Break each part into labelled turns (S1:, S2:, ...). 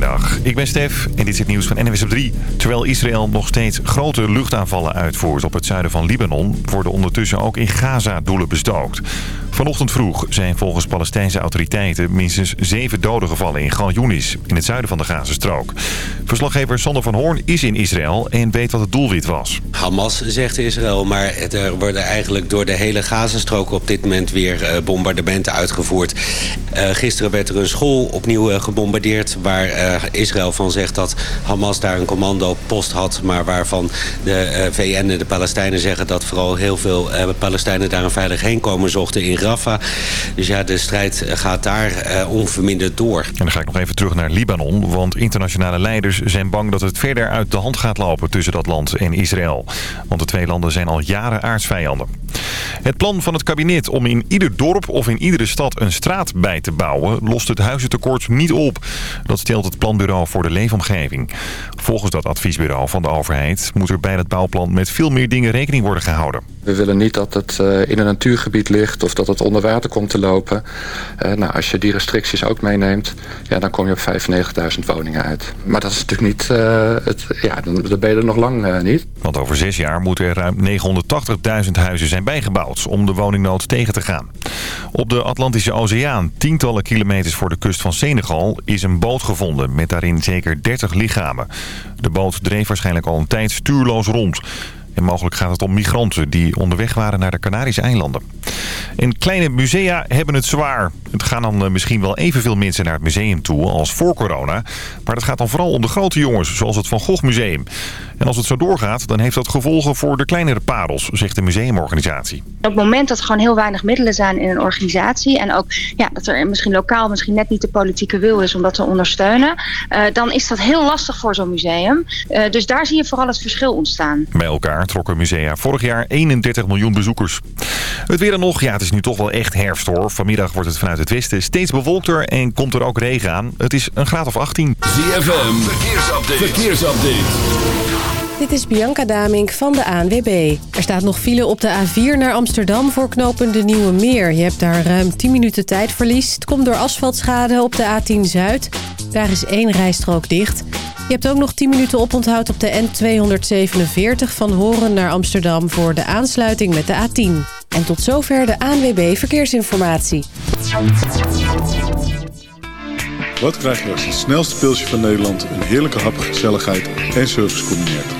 S1: Goedemiddag, ik ben Stef en dit is het nieuws van NWS op 3. Terwijl Israël nog steeds grote luchtaanvallen uitvoert op het zuiden van Libanon... worden ondertussen ook in Gaza doelen bestookt. Vanochtend vroeg zijn volgens Palestijnse autoriteiten minstens zeven doden gevallen in Gal in het zuiden van de Gazastrook. Verslaggever Sander van Hoorn is in Israël en weet wat het doelwit was.
S2: Hamas zegt Israël, maar er worden eigenlijk door de hele Gazastrook op dit moment weer eh, bombardementen uitgevoerd. Uh, gisteren werd er een school opnieuw uh, gebombardeerd waar Israël van zegt dat Hamas daar een commandopost had, maar waarvan de VN en de Palestijnen zeggen dat vooral heel veel Palestijnen daar een veilig heen komen zochten in Dus ja, de strijd gaat daar uh, onverminderd door. En
S1: dan ga ik nog even terug naar Libanon. Want internationale leiders zijn bang dat het verder uit de hand gaat lopen tussen dat land en Israël. Want de twee landen zijn al jaren aardsvijanden. Het plan van het kabinet om in ieder dorp of in iedere stad een straat bij te bouwen... lost het huizentekort niet op. Dat stelt het Planbureau voor de Leefomgeving. Volgens dat adviesbureau van de overheid moet er bij het bouwplan met veel meer dingen rekening worden gehouden.
S3: We willen niet dat het uh, in een natuurgebied ligt of dat het onder water komt te lopen. Uh, nou, als je die restricties ook meeneemt, ja, dan kom je op 95.000 woningen uit. Maar dat is natuurlijk niet, uh, het, ja, dan ben je er nog lang niet.
S1: Want over zes jaar moeten er ruim 980.000 huizen zijn bijgebouwd om de woningnood tegen te gaan. Op de Atlantische Oceaan, tientallen kilometers voor de kust van Senegal, is een boot gevonden met daarin zeker 30 lichamen. De boot dreef waarschijnlijk al een tijd stuurloos rond. En mogelijk gaat het om migranten die onderweg waren naar de Canarische eilanden. En kleine musea hebben het zwaar. Het gaan dan eh, misschien wel evenveel mensen naar het museum toe als voor corona. Maar dat gaat dan vooral om de grote jongens, zoals het Van Gogh Museum. En als het zo doorgaat, dan heeft dat gevolgen voor de kleinere parels, zegt de museumorganisatie.
S4: Op het moment dat er gewoon heel weinig middelen zijn in een organisatie... en ook ja, dat er misschien lokaal misschien net niet de politieke wil is om dat te ondersteunen... Uh, dan is dat heel lastig voor zo'n museum. Uh, dus daar zie je vooral het verschil ontstaan.
S1: Bij elkaar trokken musea vorig jaar 31 miljoen bezoekers. Het weer dan nog, ja het is nu toch wel echt herfst hoor. Vanmiddag wordt het vanuit het westen steeds bewolkter en komt er ook regen aan. Het is een graad of 18.
S5: ZFM, verkeersupdate. verkeersupdate.
S6: Dit is Bianca Damink van de ANWB. Er staat nog file op de A4 naar Amsterdam voor knopen de Nieuwe Meer. Je hebt daar ruim 10 minuten tijdverlies. Het komt door asfaltschade op de A10 Zuid. Daar is één rijstrook dicht. Je hebt ook nog 10 minuten oponthoud op de N247 van Horen naar Amsterdam... voor de aansluiting met de A10. En tot zover de ANWB Verkeersinformatie.
S7: Wat krijg je als het snelste pilsje van Nederland... een heerlijke hap, gezelligheid en service combineert?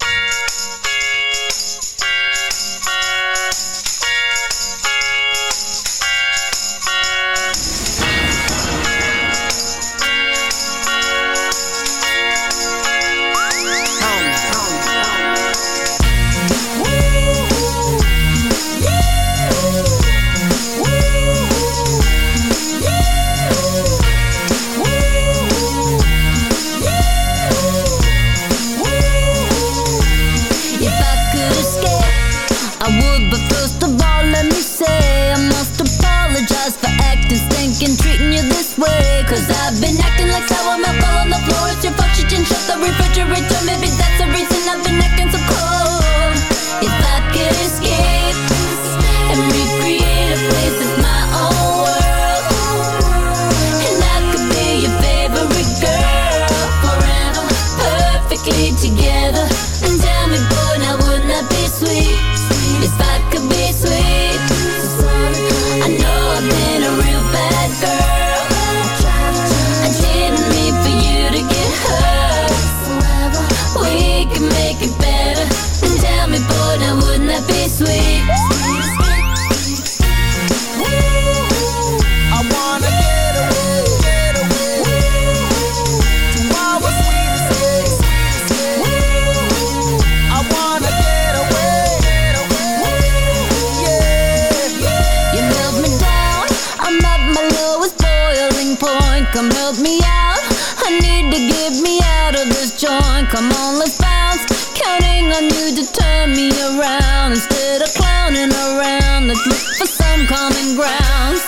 S8: joint, come help me out. I need to get me out of this joint. Come on, let's bounce. Counting on you to turn me around.
S9: Instead of clowning around Let's look for some common ground.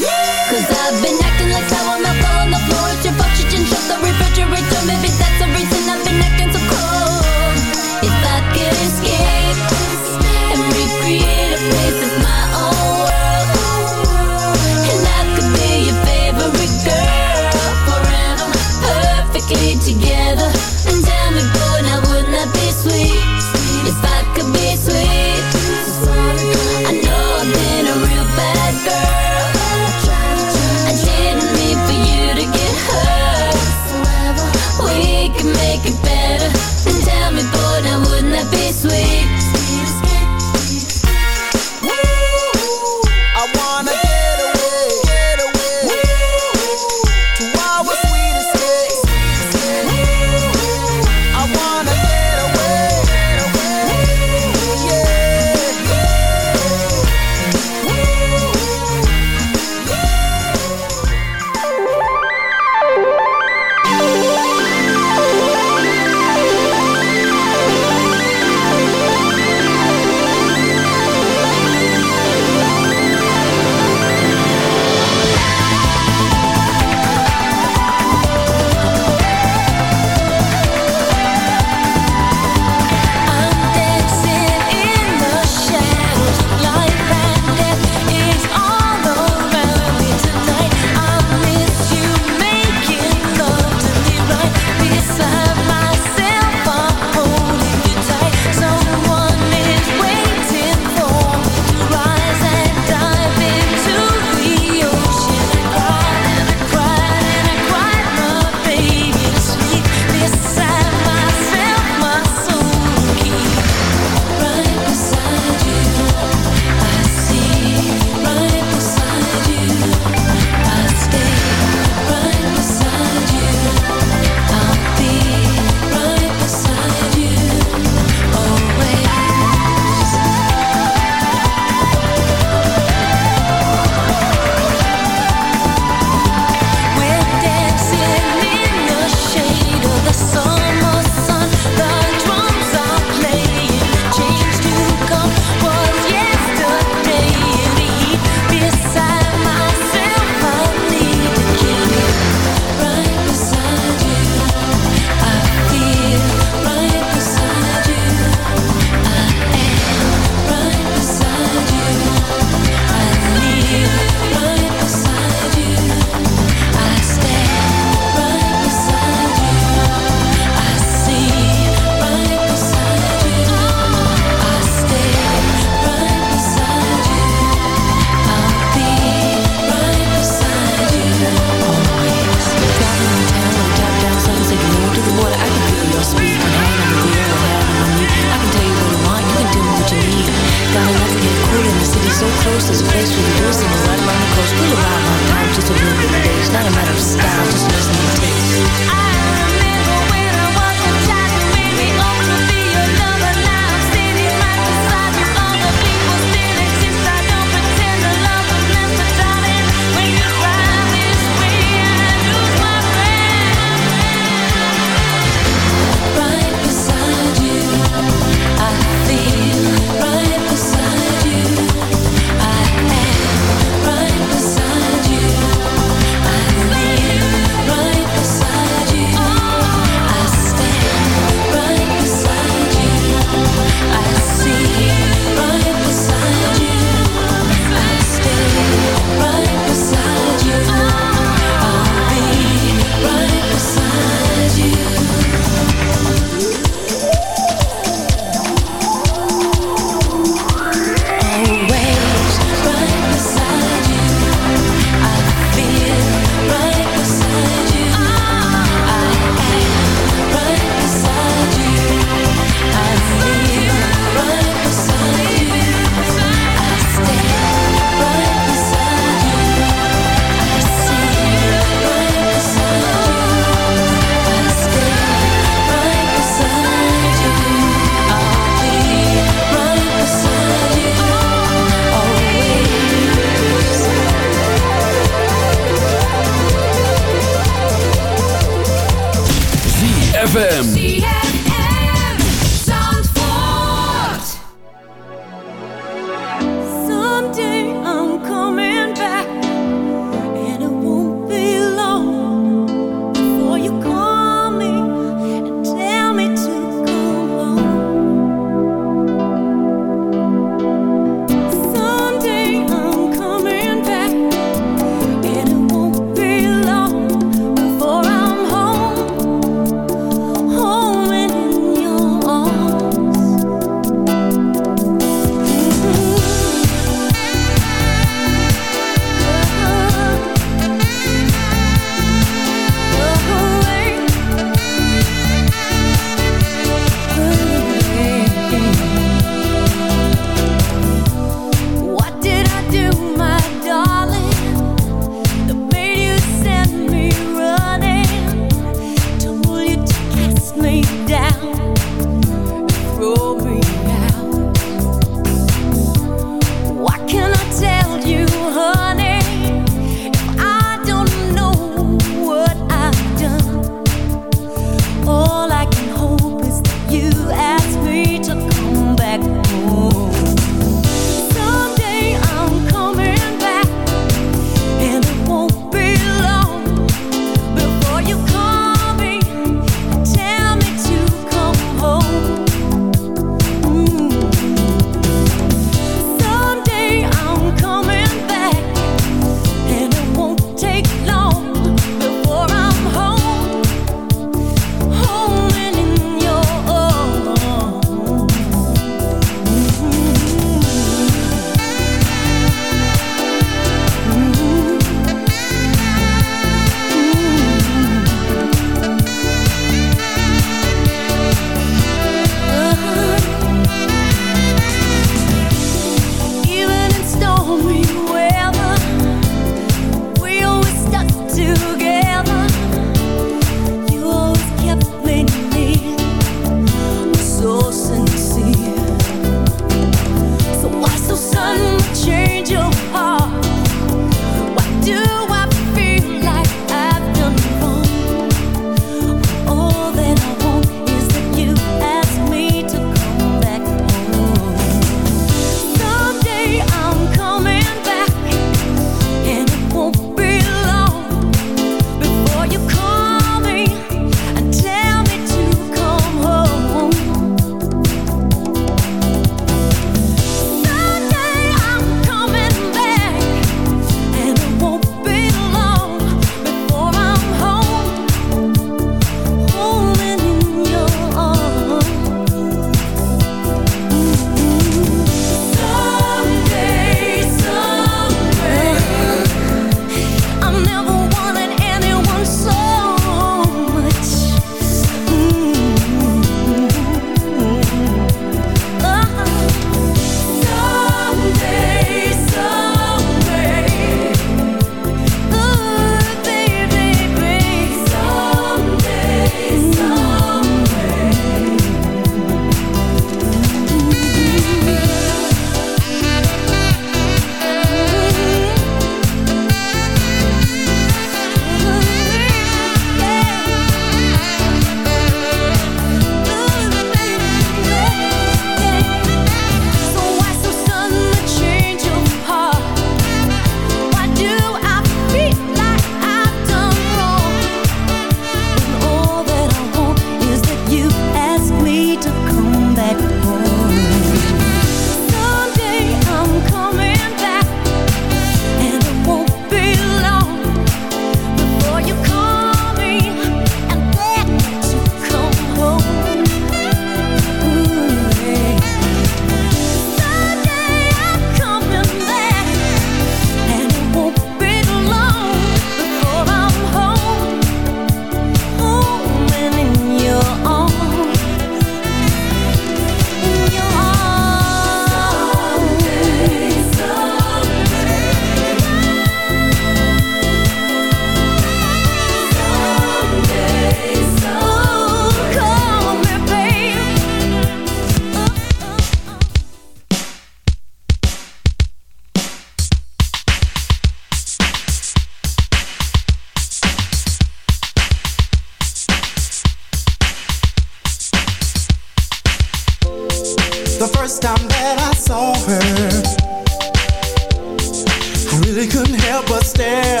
S9: Help but stare.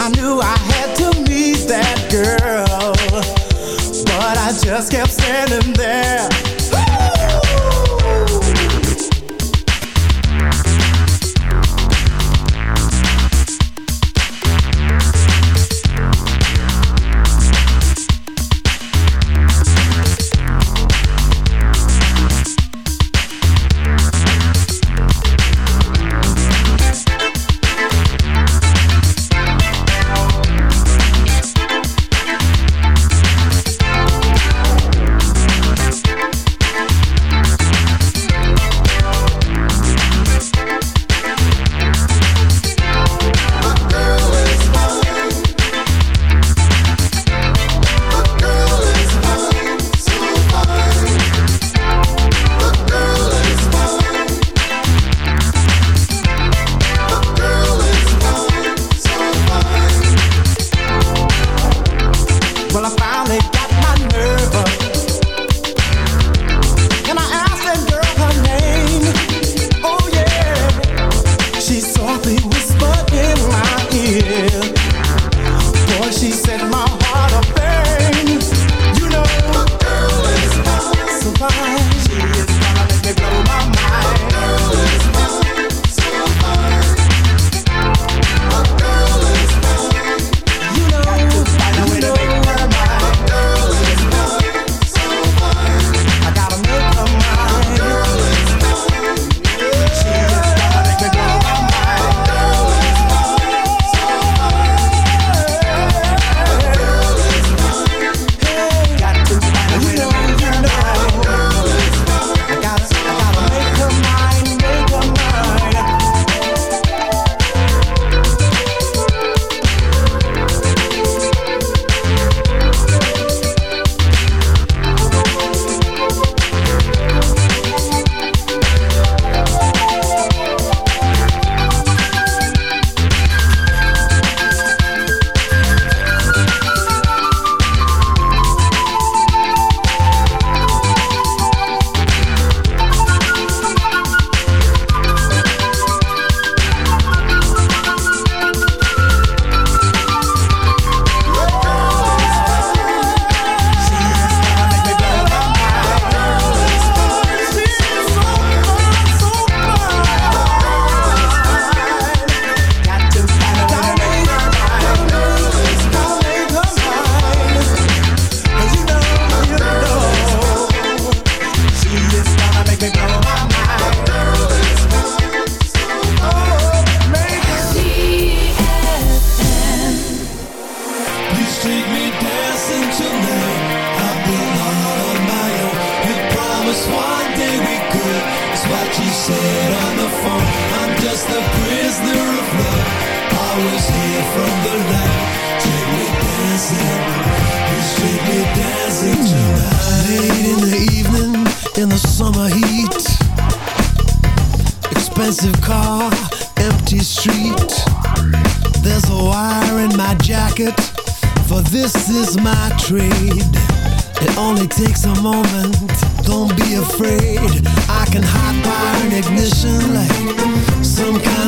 S9: I knew I had to meet that girl, but I just kept standing there.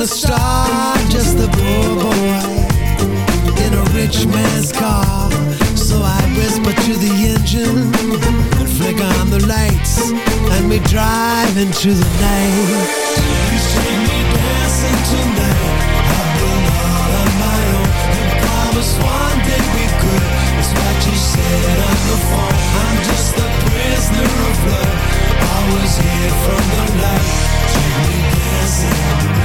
S10: Star. Just a poor boy in a rich man's car. So I whisper to the engine and flick on the lights, and we drive into the night. You see me dancing tonight. I've been all on my own. You promised one day we could. It's what you said on the phone. I'm just a prisoner of love. Always here from the light. Take me dancing.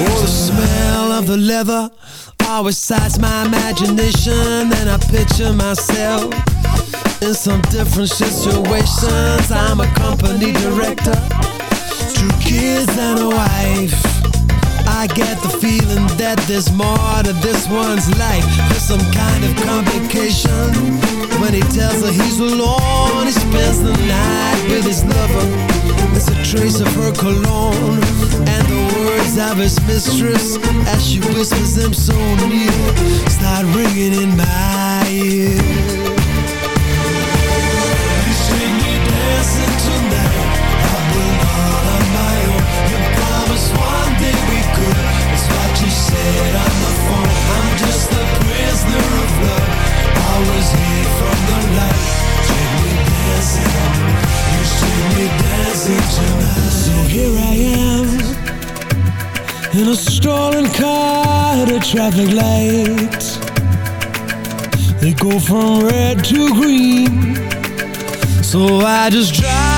S10: Oh, the smell of the leather always excites my imagination. And I picture myself in some different situations. I'm a company director, two kids and a wife. I get the feeling that there's more to this one's life. There's some kind of complication when he tells her he's alone. He spends the night with his lover. There's a trace of her cologne Voices of his mistress As she whispers them so near. Start ringing in my ear. You see me dancing tonight. I will all on my own. You promised one day we could. It's what you said on the phone. I'm just a prisoner of love. I was here from the light. Take me dancing. You see me dancing tonight. So here I am. In a stolen car at a traffic light.
S8: They go from red to green. So I
S11: just drive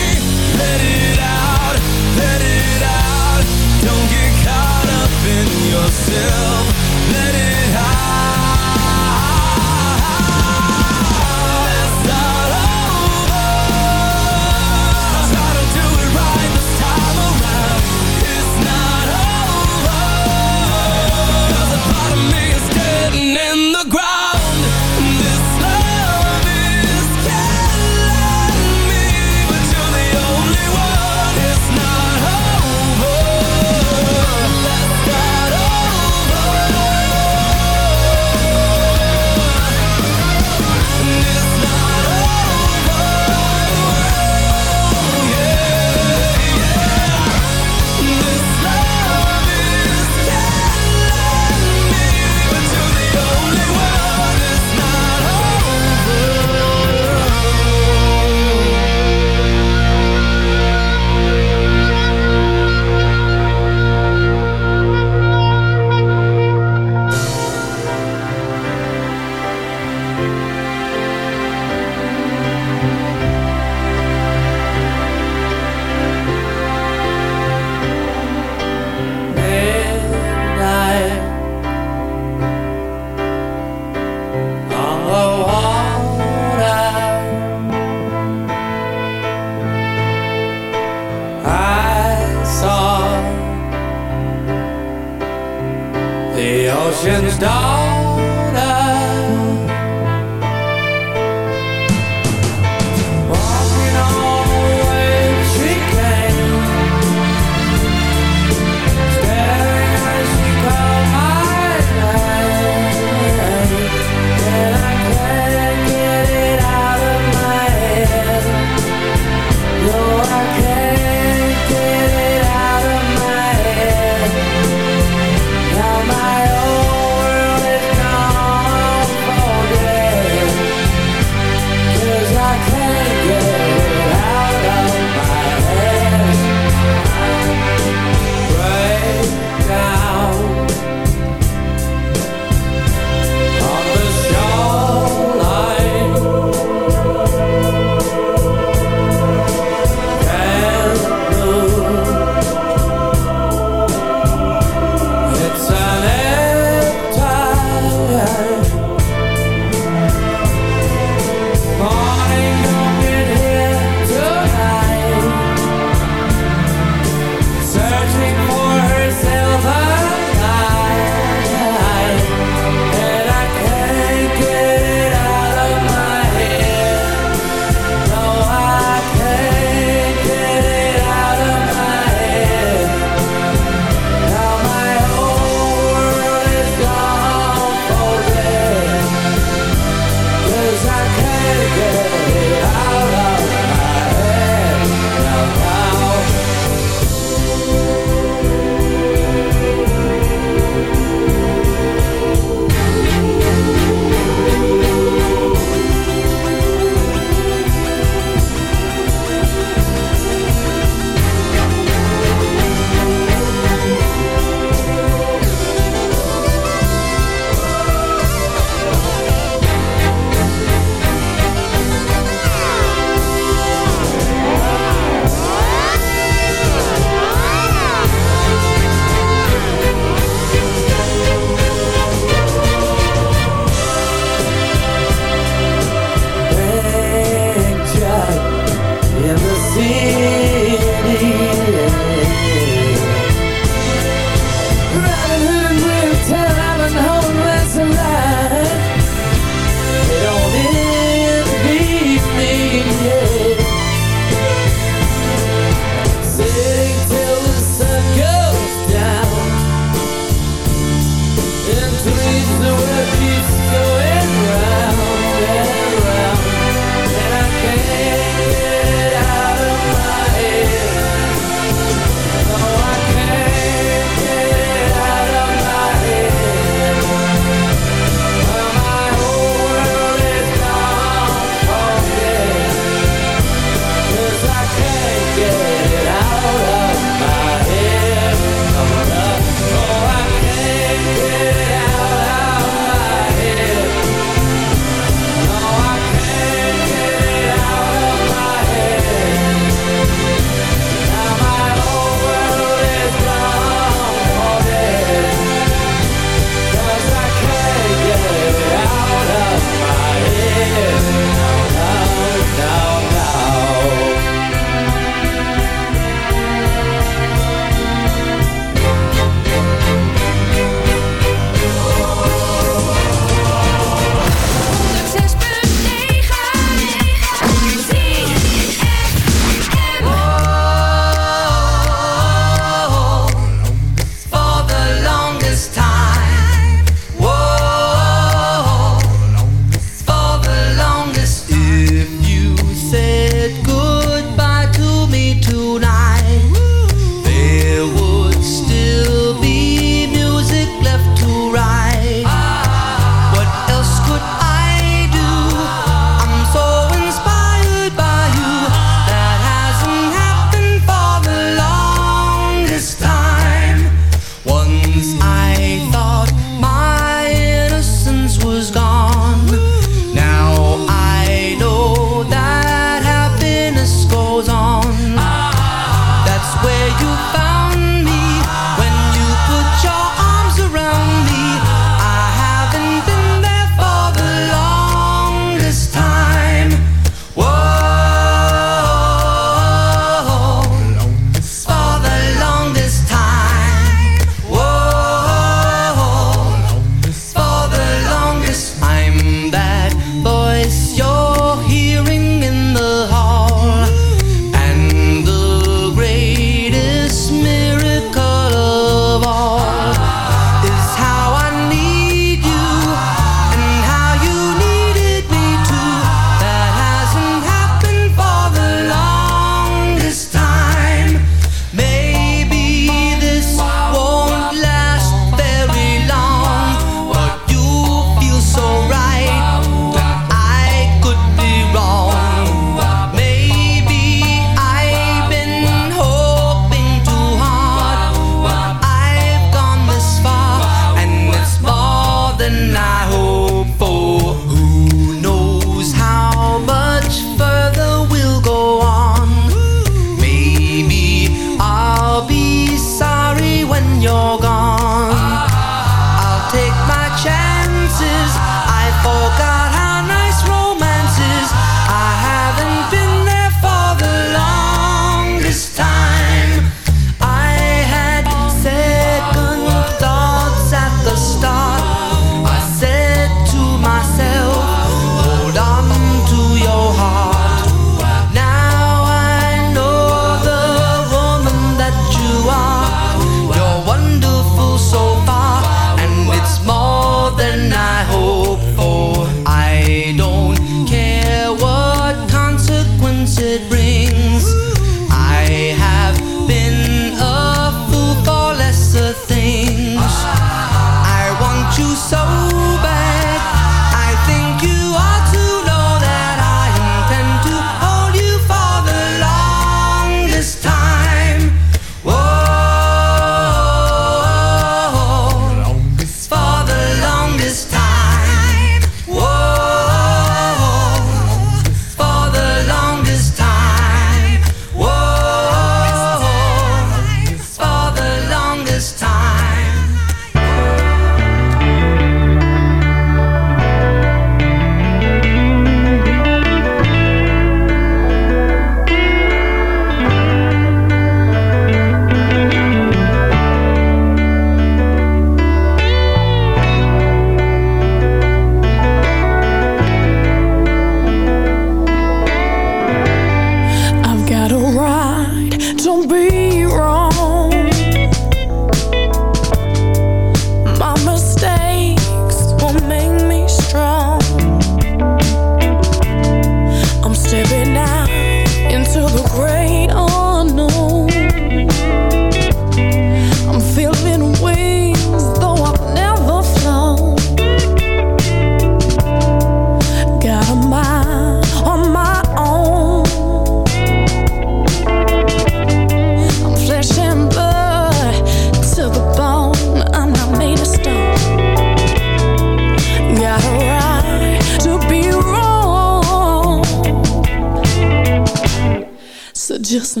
S12: dire, ça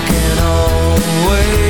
S13: I can always